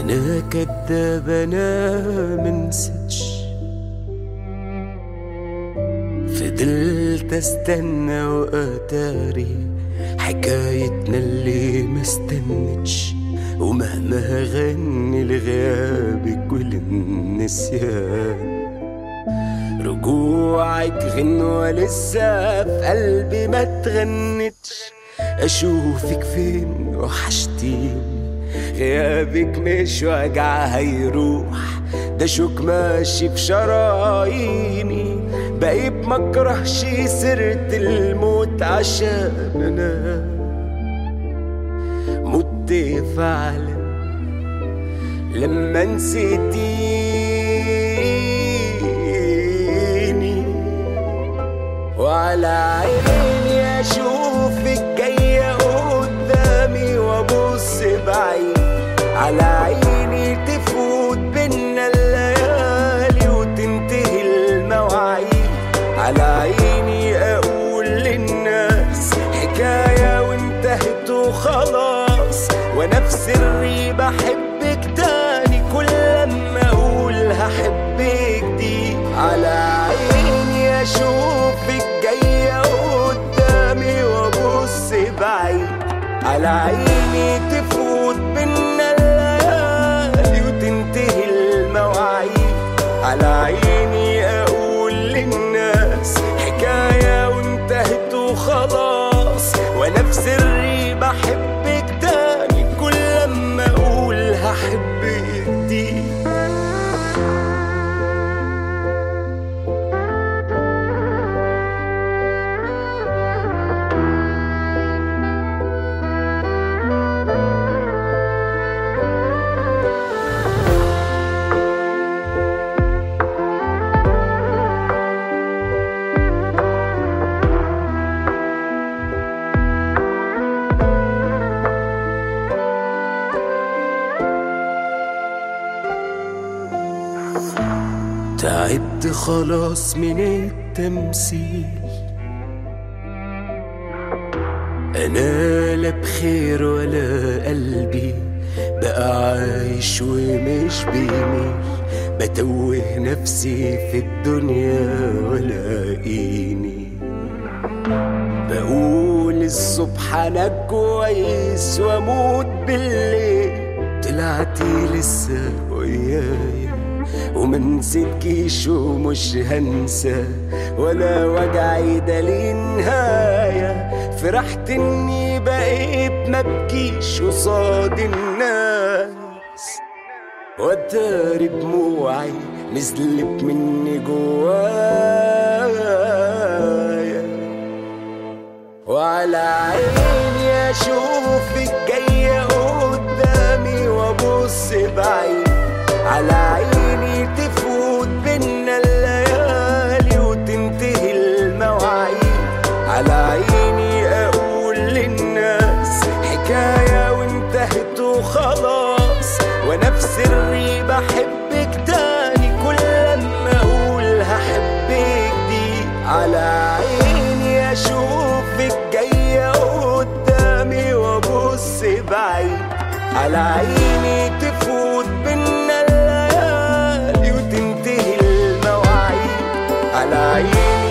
أنا كداب أنا منسدش فضلت أستنى واتاري حكايتنا اللي ما استنتش. ومهما غني لغيابك وللنسيان رجوعك غنوة لسه في قلبي ما تغنتش أشوفك فين؟ وحشتيني. غيابك مش وجع هيروح. ده شوك ماشي في شراييني. بقيت مكرهش سيرة الموت عشان أنا. مت فعلا. لما نسيتيني. وعلى عيني وخلاص وأنا في سري بحبك تاني كل لما أقول هحبك دي. على عيني أشوفك جاية قدامي وأبص بعيد. على عيني تفوت بينا الليالي وتنتهي المواعيد. على عيني تعبت خلاص من التمثيل. أنا لا بخير ولا قلبي بقى عايش ومش بيميل. بتوه نفسي في الدنيا ولاقيني بقول الصبح أنا كويس وأموت بالليل. طلعتي لسه ويايا وما نسيتكيش ومش هنسى ولا وجعي ده ليه نهاية. فرحت إني بقيت مبكيش قصاد الناس. واتاري دموعي نزلت مني جوايا. وعلى عيني أشوفك جاية قدامي وأبص بعيد. على عيني للناس حكاية وانتهت وخلاص. وأنا في سري بحبك تاني كل لما أقول هحبك دي. على عيني أشوفك جاية قدامي وأبص بعيد. على عيني تفوت بينا الليالي وتنتهي المواعيد. على عيني